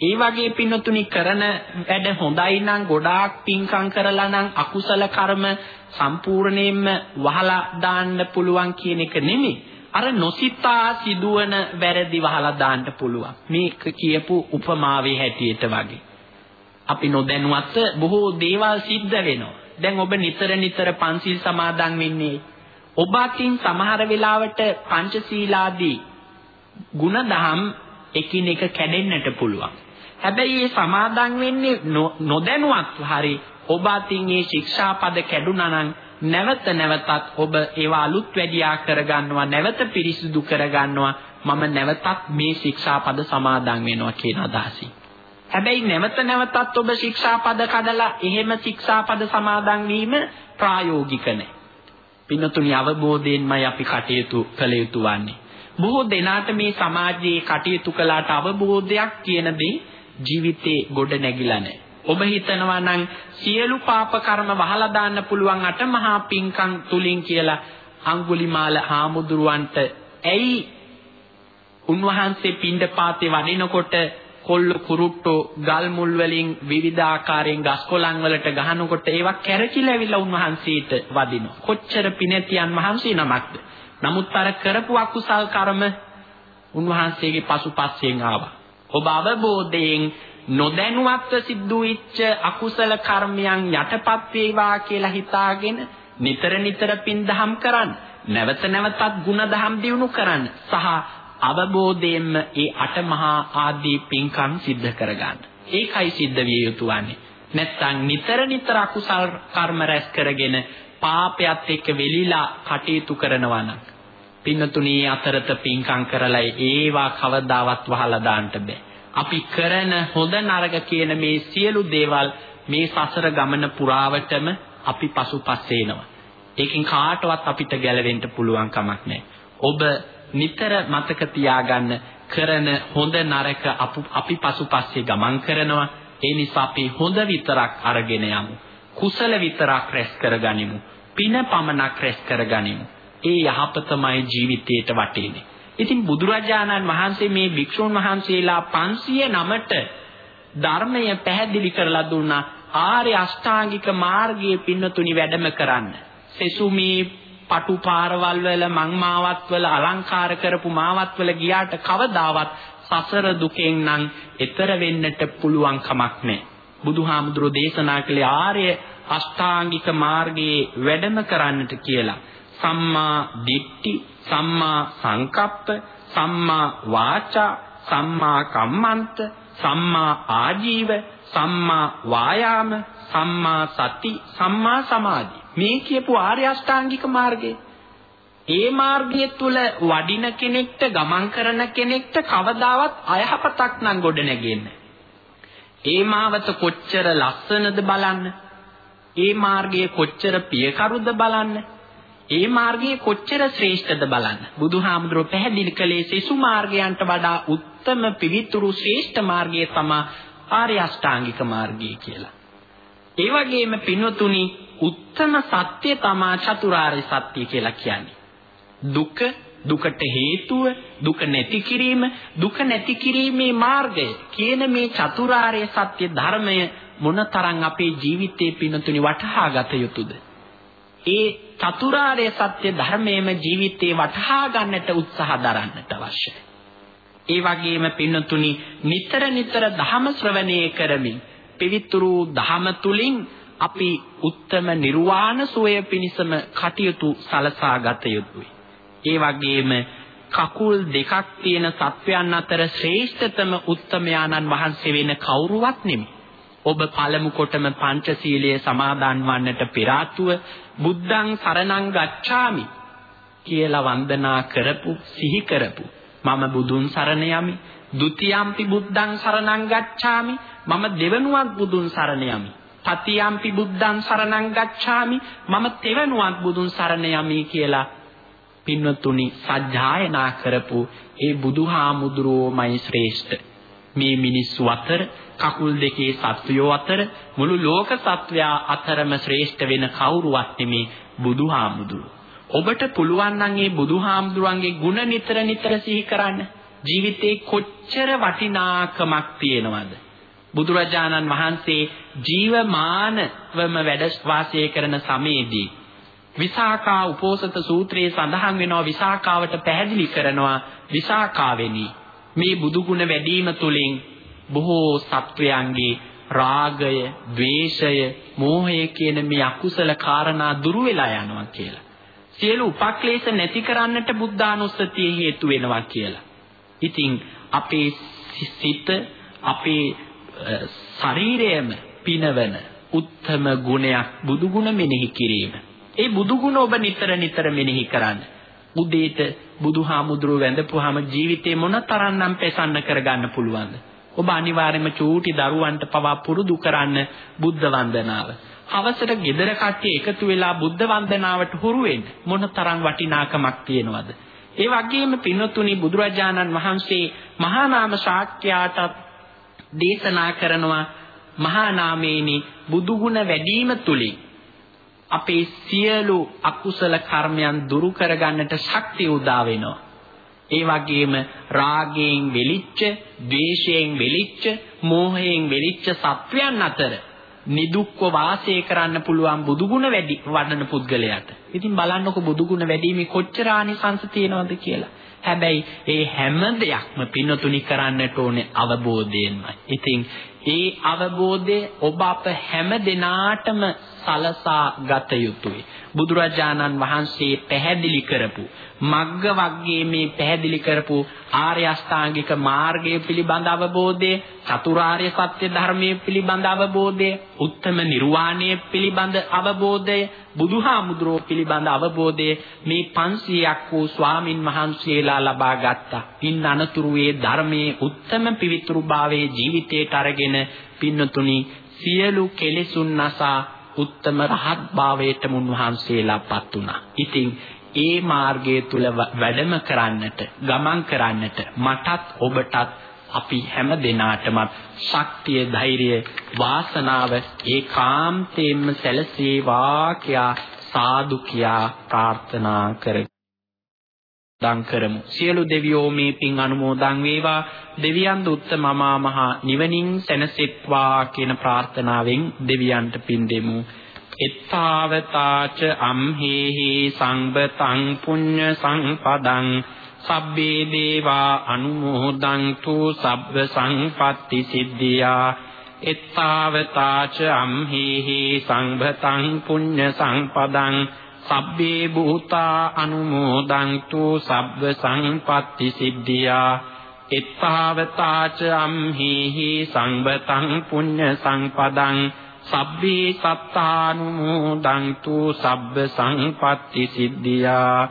ඒ වගේ පින්නතුනි කරන වැඩ හොඳයි නම් ගොඩාක් පින්කම් කරලා නම් අකුසල කර්ම සම්පූර්ණයෙන්ම වහලා දාන්න පුළුවන් කියන එක නෙමෙයි. අර නොසිතා සිදුවන වැරදි වහලා දාන්න පුළුවන්. මේක කියපු උපමාවේ හැටියට වගේ. අපි නොදැනුවත් බොහෝ දේවල් සිද්ධ වෙනවා. දැන් ඔබ නිතර නිතර පන්සිල් සමාදන් වෙන්නේ ඔබ අතින් සමහර වෙලාවට පංචශීලාදී ಗುಣදහම් එකිනෙක කැඩෙන්නට පුළුවන්. හැබැයි මේ සමාදන් වෙන්නේ නොදැනුවත් හරි ඔබ අතින් මේ ශික්ෂාපද කැඩුනා නම් නැවත නැවතත් ඔබ ඒවා අලුත් වැඩියා කරගන්නවා නැවත පිරිසිදු කරගන්නවා මම නැවතත් මේ ශික්ෂාපද සමාදන් වෙනවා කියන අදහසින්. හැබැයි නැවත නැවතත් ඔබ ශික්ෂාපද කඩලා එහෙම ශික්ෂාපද සමාදන් වීම ප්‍රායෝගික නැහැ. පින්නතුනි අවබෝධයෙන්මයි අපි කටයුතු කළ යුතු වන්නේ. බොහෝ දෙනාට මේ සමාජයේ කටයුතු කළාට අවබෝධයක් කියන දේ ජීවිතේ ගොඩ නැගිලා නැහැ. ඔබ හිතනවා නම් සියලු පාප කර්ම වහලා දාන්න පුළුවන් අටමහා පින්කම් තුලින් කියලා අඟුලිමාල හාමුදුරුවන්ට ඇයි උන්වහන්සේ පිණ්ඩපාතේ වඩිනකොට කොල්ල කුරුට්ටෝ ගල් මුල් වලින් විවිධ ආකාරයෙන් ගස් කොළන් වලට ගහනකොට ඒවා කැරකිලා ඇවිල්ලා උන්වහන්සේට වදිනවා. කොච්චර පිනතියන් මහන්සි නමක්ද. නමුත් අර කරපු අකුසල් කර්ම උන්වහන්සේගේ පසුපස්සෙන් ආවා. ඔබ අවබෝධයෙන් නොදැනුවත්ව සිද්ධ වෙච්ච අකුසල කර්මයන් යටපත් වේවා කියලා හිතාගෙන නිතර නිතර පින් දහම් කරන්න. නැවත නැවතත් ಗುಣ දහම් දියුණු කරන්න. සහ අවබෝධයෙන්ම ඒ අටමහා ආදී පින්කම් සිද්ධ කරගන්න. ඒකයි සිද්ධ විය යුතු වන්නේ. නැත්තම් නිතර නිතර අකුසල් කර්ම රැස් කරගෙන පාපයත් එක්ක වෙලිලා කටයුතු කරනවා නම් පින්නතුණී අතරත පින්කම් කරලා ඒවා කවදාවත් වහලා දාන්න බෑ. අපි කරන හොඳ නරක කියන මේ සියලු දේවල් මේ සසර ගමන පුරාවටම අපි පසුපස් එනවා. ඒකෙන් කාටවත් අපිට ගැලවෙන්න පුළුවන් කමක් නැහැ. ඔබ නිතර මතක තියාගන්න කරන හොඳ නරක අපි පසුපස්සේ ගමන් කරනවා. ඒ නිසා අපි හොඳ විතරක් අරගෙන යමු. කුසල විතරක් රැස් කරගනිමු. පින පමණක් රැස් කරගනිමු. ඒ යහපතමයි ජීවිතයට වටින්නේ. ඉතින් බුදුරජාණන් වහන්සේ මේ භික්ෂුන් වහන්සේලා 509ට ධර්මය පැහැදිලි කරලා දුන්නා ආර්ය අෂ්ටාංගික මාර්ගයේ පින්නතුනි වැඩම කරන්න. සෙසුමී පටු පාරවල් වල මං මාවත් වල අලංකාර කරපු මාවත් වල ගියාට කවදාවත් සසර දුකෙන් නම් එතර වෙන්නට පුළුවන් කමක් නැහැ. බුදුහාමුදුරෝ දේශනා කළේ ආර්ය අෂ්ටාංගික මාර්ගයේ වැඩම කරන්නට කියලා. සම්මා දිට්ඨි, සම්මා සංකප්ප, සම්මා වාචා, සම්මා කම්මන්ත, සම්මා ආජීව, සම්මා වායාම, සම්මා සති, සම්මා සමාධි. මේ කියපු ආර්ය අෂ්ටාංගික මාර්ගය. ඒ මාර්ගය තුල වඩින කෙනෙක්ට ගමන් කරන කෙනෙක්ට කවදාවත් අයහපතක් නම් ගොඩ නැගෙන්නේ. ඒ මාවත කොච්චර ලස්සනද බලන්න. ඒ මාර්ගයේ කොච්චර පියකරුද බලන්න. ඒ මාර්ගයේ කොච්චර ශ්‍රේෂ්ඨද බලන්න. බුදුහාමුදුරුවෝ පැහැදිලි කළේ සෙසු මාර්ගයන්ට වඩා උත්තම පිවිතුරු ශ්‍රේෂ්ඨ මාර්ගය තමයි ආර්ය අෂ්ටාංගික මාර්ගය කියලා. ඒ වගේම පින්වතුනි උත්තම සත්‍ය තමා චතුරාර්ය සත්‍ය කියලා කියන්නේ. දුක දුකට හේතුව දුක නැති කිරීම දුක නැති කිරීමේ මාර්ගය කියන මේ චතුරාර්ය සත්‍ය ධර්මය මොනතරම් අපේ ජීවිතයේ පින්තුනි වටහා ගත යුතුද ඒ චතුරාර්ය සත්‍ය ධර්මයේම ජීවිතේ වටහා ගන්නට උත්සාහ දරන්නට අවශ්‍යයි ඒ වගේම පින්තුනි නිතර නිතර ධම ශ්‍රවණය කරමින් පිවිතුරු ධම තුලින් අපි උත්තම නිර්වාණ සෝය පිණිසම කටයුතු සලසා ගත යුතුයි. ඒ වගේම කකුල් දෙකක් තියෙන සත්වයන් අතර ශ්‍රේෂ්ඨතම උත්තමයාණන් වහන්සේ වෙන කවුරුවත් නෙමෙයි. ඔබ පළමු කොටම පංචශීලයේ සමාදන් වන්නට පෙර බුද්ධං සරණං ගච්ඡාමි කියලා වන්දනා කරපු සිහි කරපු. මම බුදුන් සරණ යමි. ဒ ුතියම්පි බුද්ධං සරණං ගච්ඡාමි. මම දෙවනුවක් බුදුන් සරණ යමි. තතියම්පි බුද්ධං සරණං ගච්ඡාමි. මම තෙවනුවක් බුදුන් සරණ යමි කියලා පින්වතුනි සජ්ජායනා කරපු ඒ බුදුහාමුදුරුවෝමයි ශ්‍රේෂ්ඨ. මේ මිනිස්සු අතර කකුල් දෙකේ සත්වයෝ අතර මුළු ලෝක සත්වයා අතරම ශ්‍රේෂ්ඨ වෙන කවුරුවත් නෙමේ බුදුහාමුදුරුවෝ. ඔබට පුළුවන් නම් මේ බුදුහාමුදුරන්ගේ ගුණ නිතර නිතර සිහි කරන්න. ජීවිතේ කොච්චර වටිනාකමක් තියෙනවද? බුදුරජාණන් වහන්සේ ජීවමානවම වැඩ වාසය කරන සමයේදී විසාකා උපෝසත සූත්‍රයේ සඳහන් වෙනවා විසාකාවට පැහැදිලි කරනවා විසාකාවෙනි. මේ බුදු ගුණ වැඩිම තුලින් බොහෝ සත්වයන්ගේ රාගය, ద్వේෂය, මෝහය කියන මේ අකුසල කාරණා දුරු වෙලා යනවා කියලා. සියලු උපක්ලේශ නැති කරන්නට බුද්ධානුස්සතිය හේතු වෙනවා කියලා. ඉතින් අපේ සිත අපේ ශරීරයම පිනවන උත්තම ගුණයක් බුදු ගුණ මෙනෙහි කිරීම. ඒ බුදු ගුණ ඔබ නිතර නිතර මෙනෙහි කරන්න. උදේට බුදුහාමුදුරුව වැඳපුවාම ජීවිතේ මොනතරම්නම් ප්‍රසන්න කරගන්න පුළුවන්ද? ඔබ අනිවාර්යයෙන්ම චූටි දරුවන්ට පවා පුරුදු කරන්න බුද්ධ වන්දනාව. හවසට ගෙදර කට්ටිය එකතු වෙලා බුද්ධ වන්දනාවට හුරු වෙන්න මොනතරම් වටිනාකමක් තියෙනවද? ඒ වගේම පින්වතුනි බුදුරජාණන් වහන්සේ මහා නාම ශාක්‍යයාටත් දේශනා කරනවා මහා නාමේනි බුදු ගුණ වැඩිම තුලින් අපේ සියලු අකුසල කර්මයන් දුරු කරගන්නට ශක්තිය උදා වෙනවා. ඒ වගේම රාගයෙන් වෙලිච්ච, ද්වේෂයෙන් වෙලිච්ච, මෝහයෙන් වෙලිච්ච සත්වයන් අතර නිදුක්ව වාසය කරන්න පුළුවන් බුදුගුණ වැඩි වඩන පුද්ගලයාට. ඉතින් බලන්නකො බුදුගුණ වැඩිමේ කොච්චර ආනිසංස තියෙනවද කියලා. හැබැයි ඒ හැම දෙයක්ම පින්නතුනි කරන්නට ඕනේ අවබෝධයෙන්මයි. ඉතින් ඒ අවබෝධය ඔබ අප හැම දිනාටම සලසා ගත යුතුයි. බුදුරජාණන් වහන්සේ පැහැදිලි කරපු මග්ග වග්ගයේ මේ පැහැදිලි කරපු ආර්ය අෂ්ටාංගික මාර්ගය පිළිබඳ අවබෝධය, චතුරාර්ය සත්‍ය ධර්මයේ පිළිබඳ අවබෝධය, උත්තම නිර්වාණය පිළිබඳ අවබෝධය, බුදුහාමුදුරෝ පිළිබඳ අවබෝධය මේ 500ක් වූ ස්වාමින් වහන්සේලා ලබා ගත්තා. ඉන් අනතුරු ඒ ධර්මයේ උත්තම පිවිතුරුභාවයේ ජීවිතයට අරගෙන පින්නතුනි සියලු කෙලෙසුන් නසා උත්තම රහත් භාවයට මුන්වහන්සේලාපත් වුණා. ඉතින් ඒ මාර්ගය තුල වැඩම කරන්නට, ගමන් කරන්නට මටත් ඔබටත් අපි හැම දිනාටම ශක්තිය, ධෛර්යය, වාසනාව ඒකාන්තයෙන්ම සැලසේවා කියා සාදු කියා ප්‍රාර්ථනා කරමු. දන් කරමු. සියලු දෙවියෝ මේ පින් අනුමෝදන් වේවා. දෙවියන් උත්තමමා මහ නිවනින් සැනසෙත්වා කියන ප්‍රාර්ථනාවෙන් දෙවියන්ට පින් දෙමු. එත්තාවතාච අම්හෙහි සංබතං පුඤ්ඤ සංපදං සබ්බේ දේවා අනුමෝදන්තු සබ්බ සංපත්ති සිද්ධියා එත්තාවතාච අම්හෙහි සංබතං පුඤ්ඤ සංපදං සබ්බේ භූතා අනුමෝදන්තු සබ්බ සංපත්ති සිද්ධියා. එත්තාවතාච අම්හිහි සංබතං පුඤ්ඤ සංපදං සබ්බේ සත්තානුමෝදන්තු සබ්බ සංපත්ති සිද්ධියා.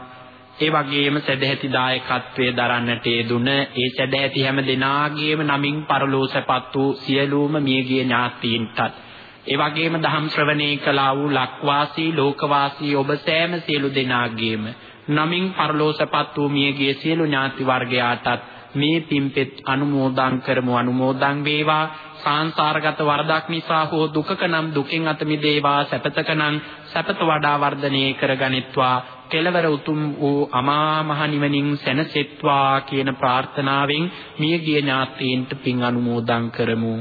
ඒ වගේම සදැහැති දායකත්වයේ දරන්නට යෙදුන ඒ සදැහැති හැම දෙනාගේම නමින් පරලෝසපත් වූ සියලුම මියගිය ඥාතීන්ටත් ඒ වගේම දහම් ශ්‍රවණේ කළා වූ ලක්වාසී ලෝකවාසී ඔබ සෑම සියලු දෙනාගේම නමින් පරලෝසපත් වූ මියගිය සියලු ඥාති වර්ගයාටත් මේ පිම්පෙත් අනුමෝදන් කරමු අනුමෝදන් වේවා. සාංසාරගත වරදක් නිසා හෝ දුකක නම් දුකෙන් අත මිදේවා සැපතක නම් සැපත වඩා වර්ධනය කරගනිත්වා. කෙලවර උතුම් වූ අමා මහ නිවනින් සැනසෙත්වා කියන ප්‍රාර්ථනාවෙන් මියගිය ඥාතීන්ට පින් අනුමෝදන් කරමු.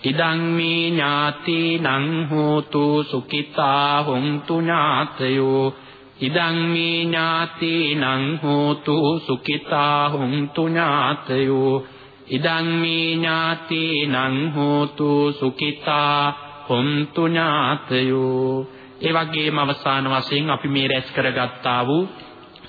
ඉදං මේ ඥාතීනං හෝතු සුඛිතා හොන්තු ඥාතයෝ ඉදං මේ ඥාතීනං හෝතු සුඛිතා හොන්තු ඥාතයෝ ඉදං මේ ඥාතීනං හෝතු සුඛිතා හොන්තු ඥාතයෝ ඒ වගේම අවසාන වශයෙන් අපි මේ රැස් කරගත්තා වූ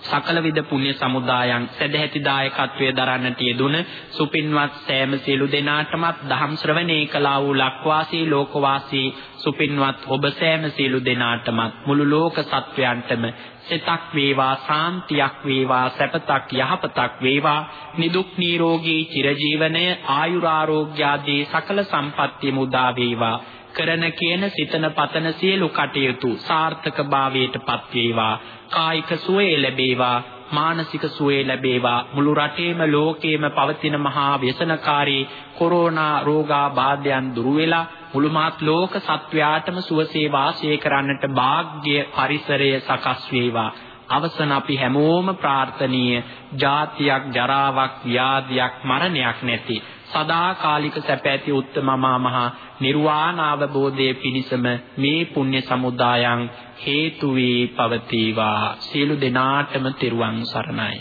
සකල විද පුණ්‍ය සමුදායන් සදැහැති දායකත්වයේ දරන්නට යෙදුන සුපින්වත් සෑම සියලු දෙනාටමත් දහම් ශ්‍රවණේ කළා වූ ලක්වාසී ලෝකවාසී සුපින්වත් ඔබ සෑම සියලු දෙනාටමත් මුළු ලෝක සත්වයන්ටම සිතක් වේවා සාන්තියක් වේවා සැපතක් යහපතක් වේවා. නිදුක් නිරෝගී චිරජීවනය ආයුරාෝග්‍ය ආදී සකල සම්පත්තිය මුදා වේවා. කරන කියන සිතන පතන සියලු කටයුතු සාර්ථකභාවයට පත් වේවා. කායික සුවය ලැබේවා. මානසික සුවය ලැබේවා. මුළු රටේම ලෝකේම පවතින මහා ව්‍යසනකාරී කොරෝනා රෝගාබාධයන් දුරු වෙලා මුළු මාත් ලෝක සත්වයාටම සුවසේ වාසය කරන්නට වාග්ය පරිසරය සකස් වේවා. අවසන අපි හැමෝම ප්‍රාර්ථනීය ජාතියක් ජරාවක් ව්‍යාධියක් මරණයක් නැති සදාකාලික සැප ඇති උත්තමමා මහා නිර්වාණ අවබෝධයේ පිණසම මේ පුණ්‍ය සමුදායන් හේතු වී පවතිවා. සියලු දෙනාටම තෙරුවන් සරණයි.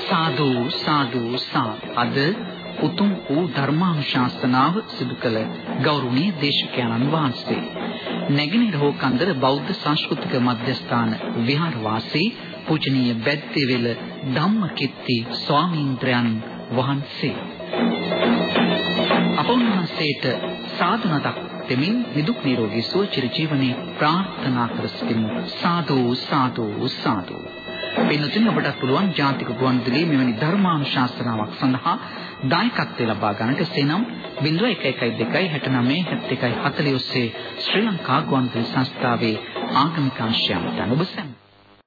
සාදු සාදු සා අද උතුම් වූ ධර්මානුශාසනාව සිදු කළ ගෞරවනීය දේශකයන්න් වහන්සේ. නැගෙනහිර හෝකන්දර බෞද්ධ සංස්කෘතික මධ්‍යස්ථාන විහාරවාසී පූජනීය බැද්දේවිල ධම්මකිත්ති ස්වාමීන්ද්‍රයන් වහන්සේ. අපොන්වහන්සේට සාදුනතක් දෙමින් නිදුක් නිරෝගී සුව චිර ජීවනයේ ප්‍රාර්ථනා කර සිටිමු. සාදු සාදු සාදු. වෙනතුන් ඔබට පුළුවන් ජාතික ගුවන්විදුලියේ මෙවැනි ධර්මානුශාසනාවක් සඳහා දායකත්වය ලබා ගන්නට සෙනම් 0112 69 71 40 ඔස්සේ ශ්‍රී ලංකා ගුවන්විදුලි සංස්ථාවේ ආගමික අංශය මත ඔබ සැම